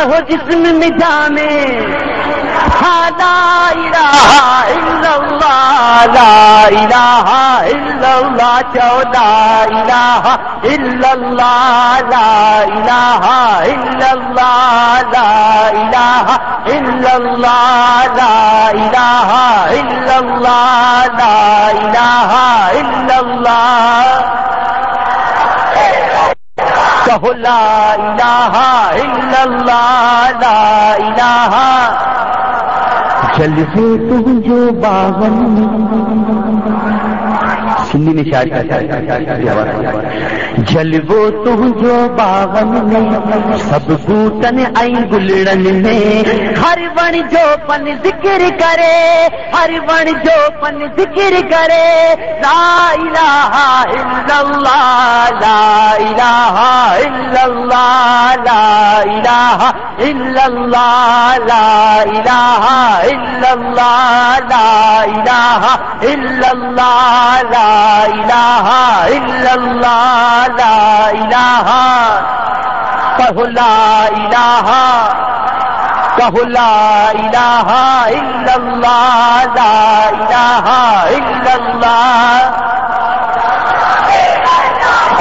کہو جسم میں جانے لا الہ الا اللہ لا الہ الا اللہ چودا الہ الا اللہ، لا الہ الا اللہ، لا الہ الا اللہ، لا الہ الا اللہ۔ کہو لا الہ الا اللہ لا الہ۔ جلوے تم جو باغن سندھی میں شاعری جلوو تم جو میں، سب بوٹن آئی گلڑن میں۔ ہر بن جو پن ذکر کرے، ہر بن جو پن ذکر کرے۔ لا الہ الا اللہ، لا الہ الا اللہ، لا الہ الا اللہ لا الہ کہو لا الہ کہو لا الہ الا اللہ لا الہ الا اللہ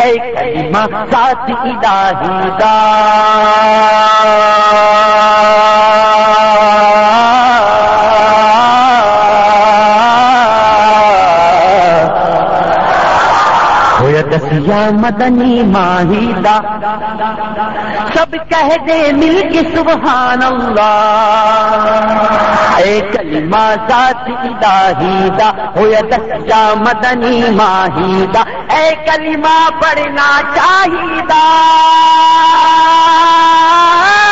اے کلمہ ذات الہی دا دسیا مدنی ماہیدہ، سب کہہ دے مل کے سبحان اللہ۔ اے کلمہ ذات الہیدہ، ہو یا دسیا مدنی ماہیدہ۔ اے کلمہ پڑھنا چاہیدہ۔ اے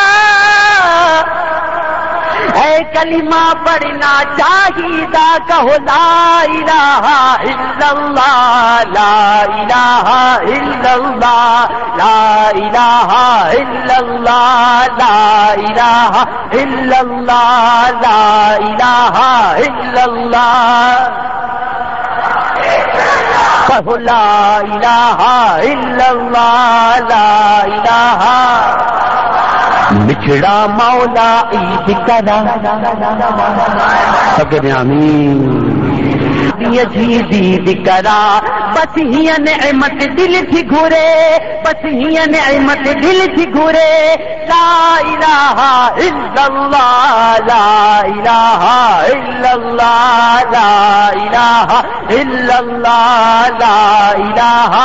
کلمہ پڑھنا چاہیے کہو لا الہ الا اللہ، لا الہ الا اللہ، لا الہ الا اللہ، لا الہ الا اللہ، لا الہ الا اللہ۔ کہو لا الہ الا اللہ، لا الہ۔ بچھڑا مولا عید کرا۔ سب کے آمین۔ جی دید کرا، بس ہی نعمت دل تھی گھرے بس ہی نعمت دل تھی گھرے لا الہ الا اللہ، لا الہ الا اللہ، لا الہ الا اللہ، لا الہ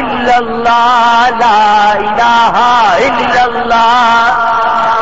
الا اللہ، لا الہ الا اللہ۔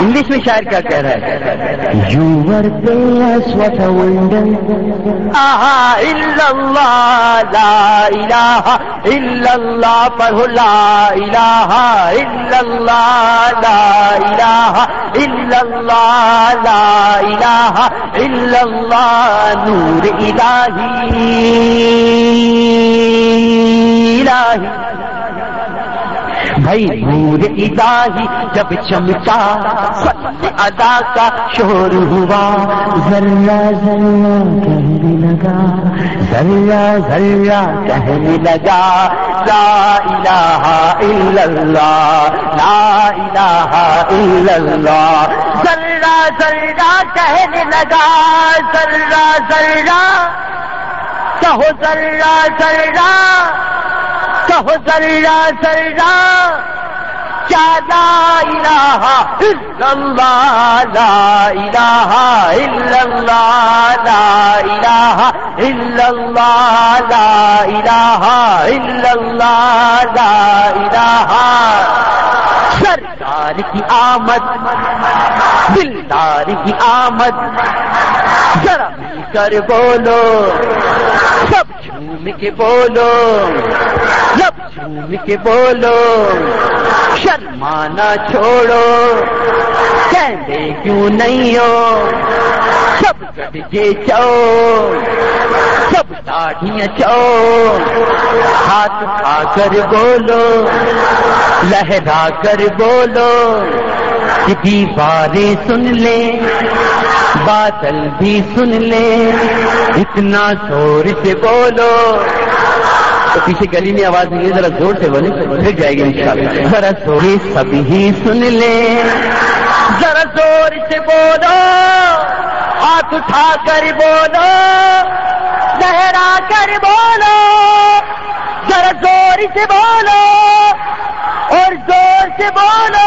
انگلش میں شاعر کیا کہہ رہا ہے؟ یو ور وٹ ونڈن الا اللہ لا الہ الا اللہ پڑھو لا الہ الا اللہ لا الہ الا اللہ لا الہ الا اللہ نور الہی الہی بھائی نور الہی جب چمکا ادا کا شور ہوا۔ ذرا ذرا کہنے لگا ذرا ذرا کہنے لگا، لا الہ الا اللہ، لا الہ الا اللہ۔ ذرا ذرا کہنے لگا ذرا ذرا کہو ذرا ذرا کہو ذرا ذرا کیا لا الہ الا اللہ لا الہ الا اللہ لا الہ الا اللہ لا الہ الا اللہ لا الہ۔ کی آمد، دلدار کی آمد، ذرا کر بولو۔ سب جھوم کے بولو۔ سب جھوم کے بولو۔ شرمانا چھوڑو۔ کہتے کیوں نہیں ہو؟ سب گڈجے چو سب داڑیاں چو ہاتھ کھا کر بولو۔ لہرا کر بولو۔ دیواریں سن لے بادل بھی سن لے، اتنا زور سے بولو۔ تو پیچھے گلی میں آواز نہیں ذرا زور سے بولے پھر جائے گی انشاءاللہ۔ ذرا زور سبھی سن لے۔ ذرا زور سے بولو، ہاتھ اٹھا کر بولو لہرا کر بولو۔ ذرا زور سے بولو اور زور سے بولو۔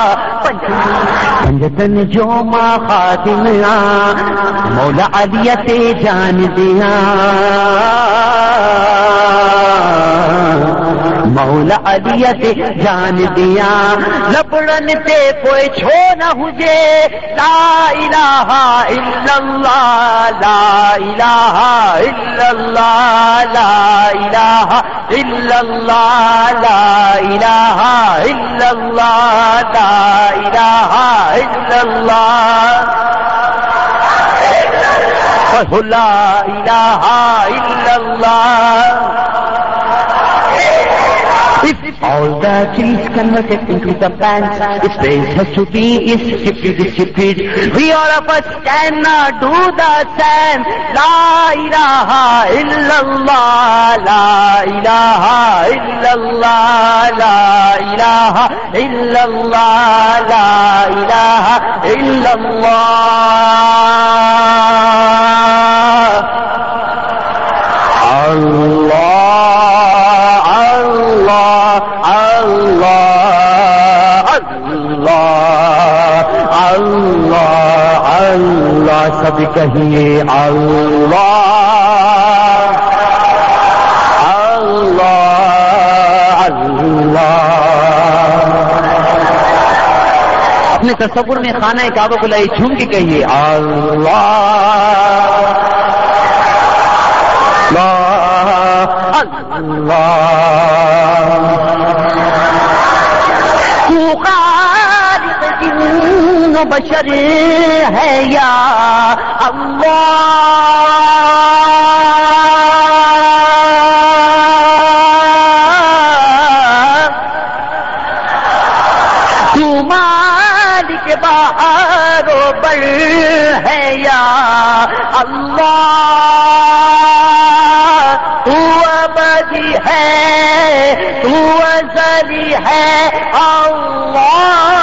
پنجتن جو ماں خاتم مولا علیت جان دیا۔ مولا علیت جان دیا۔ لپڑن تے کوئی چھو نہ ہجے لا الہ الا اللہ، لا الہ الا اللہ، لا الہ الا اللہ، لا الہ الا اللہ، لا الہ الا اللہ۔ لا الہ الا اللہ۔ If all the trees converted into the plants, its place has to be is shifted, is. We all of us cannot do the same. La ilaha illallah, la ilaha illallah, la ilaha illallah, la ilaha illallah. Allah. سب کہیے اللہ اللہ اللہ. اپنے تصور میں خانہ کعبہ کو لائی جھوم کے کہیے اللہ اللہ اللہ. خالق جن بشر ہے یا اللہ۔ تو مالک باہر بل ہے یا اللہ۔ تو ابدی ہے، تو ازلی ہے اللہ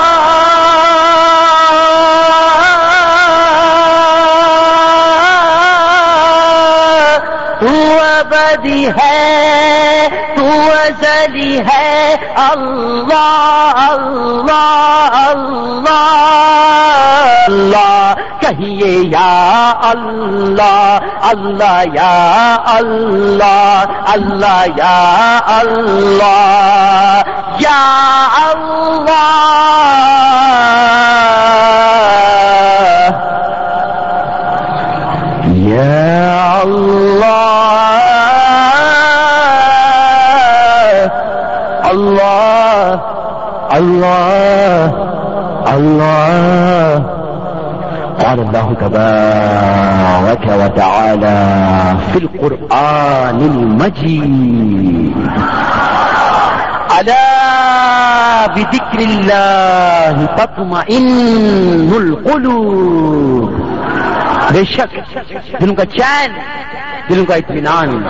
ابدی ہے، تو ازلی ہے۔ اللہ اللہ اللہ۔ اللہ کہیے یا اللہ اللہ یا اللہ اللہ یا اللہ۔ یا اللہ۔ یا اللہ اللہ اللہ اللہ. قال الله تبارك وتعالى في القرآن المجيد ألا بذكر الله تطمئن القلوب. بے شک دلوں کا چین دلوں کا اطمینان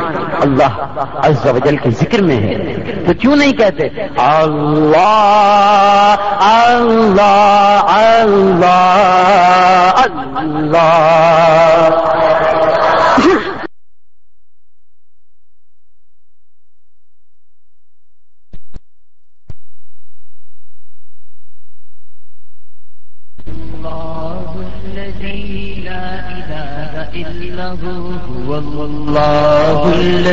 اللہ عز و جل کے ذکر میں ہے۔ تو کیوں نہیں کہتے اللہ اللہ اللہ اللہ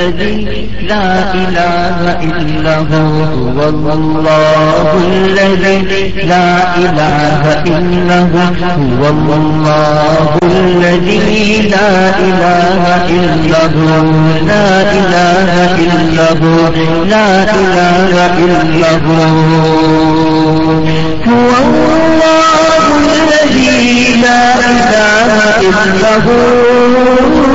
الذي لا إله إلا هو هو الله الذي لا إله إلا هو هو الله الذي لا إله إلا هو، لا إله إلا هو، لا إله إلا هو هو الله الذي لا إله إلا هو.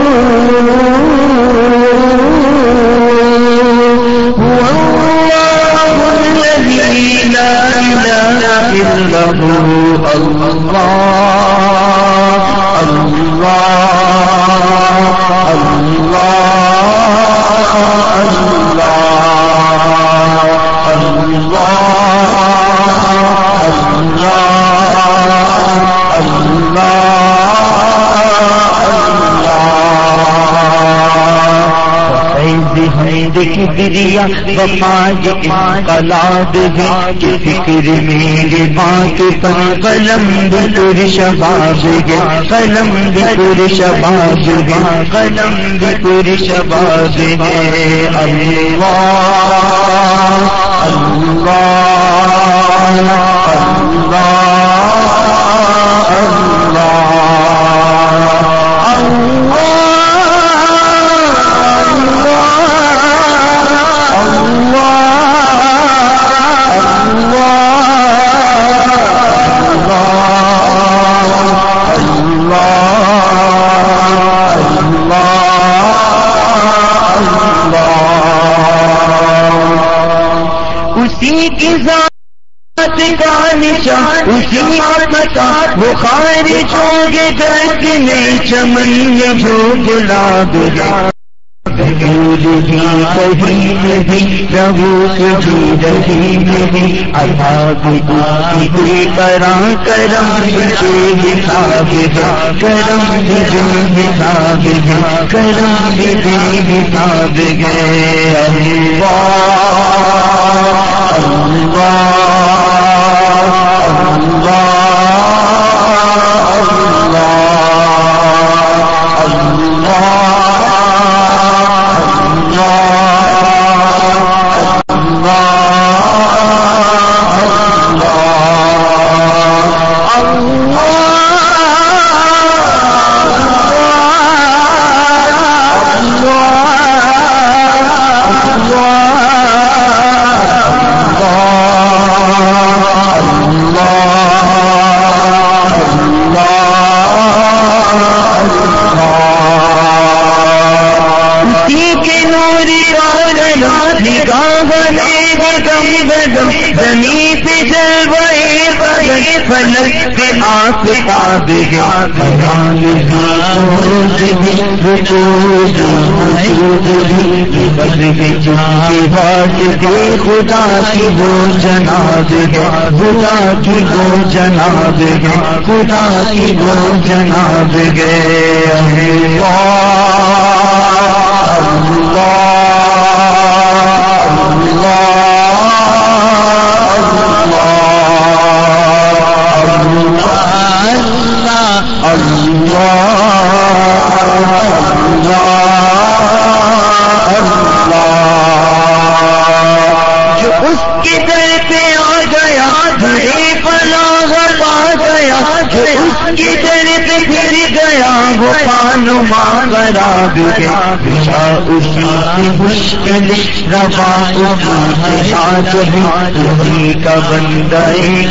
هو الله الذي لا إله إلا هو الله الله کی دریا وفاج انقلاب ہے کہ فکر میرے بات پر قلم بکر شباب ہے قلم بکر شباب ہے قلم بکر شباب ہے اللہ اللہ اللہ اسی کی ذات کا نشان اسی کا وہ خارج ہو گے گرد میں چمن جو گلاب بھی کہیں بھی ربو بھی رہی بھی کی کرا کرم حساب ہے کرم بھی جو حساب ہے کرم بھی حساب گئے زمین پہ جل بھائی فلک آپ خدا کی وہ جناب خدا کی وہ جناب خدا کی وہ جناب گئے جو اس کے در پہ آ گیا بڑے پلا پا گیا جو اس کے در پہ پھر گیا وہ پانو مانگرا گیا بچا اسی کی مشکل، روا ساتھ ہے ہی کا بندہ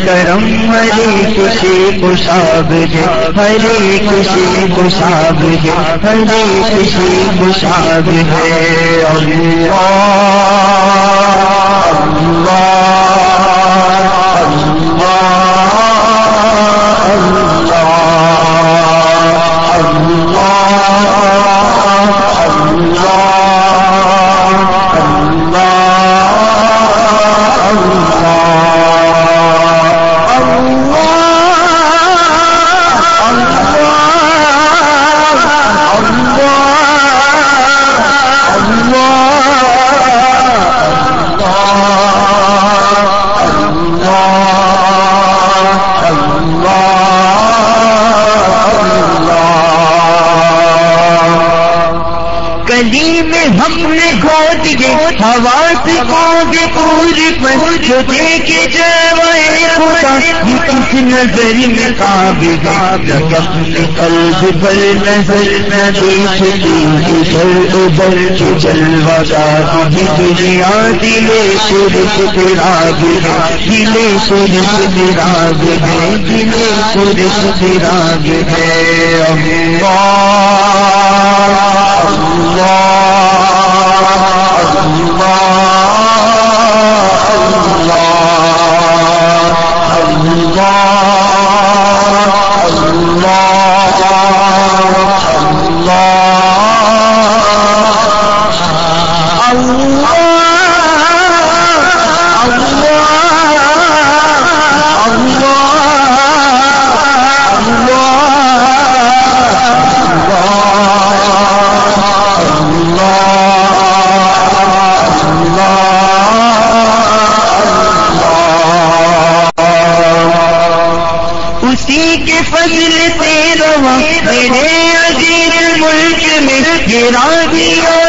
کرم، ہری خوشی خوشاب ہے، ہری خوشی خوشاب ہے، ہری خوشی خوشاب ہے۔ حواس کس نظر میں قابل قلب پر نظر نہ دیکھتی ادھر ادھر کی جلوہ دار دنیا دلے سورج تیرا گرا دلے سورج تیرا گرے دلے سورج تیرا گرے اللہ اللہ اللہ گرا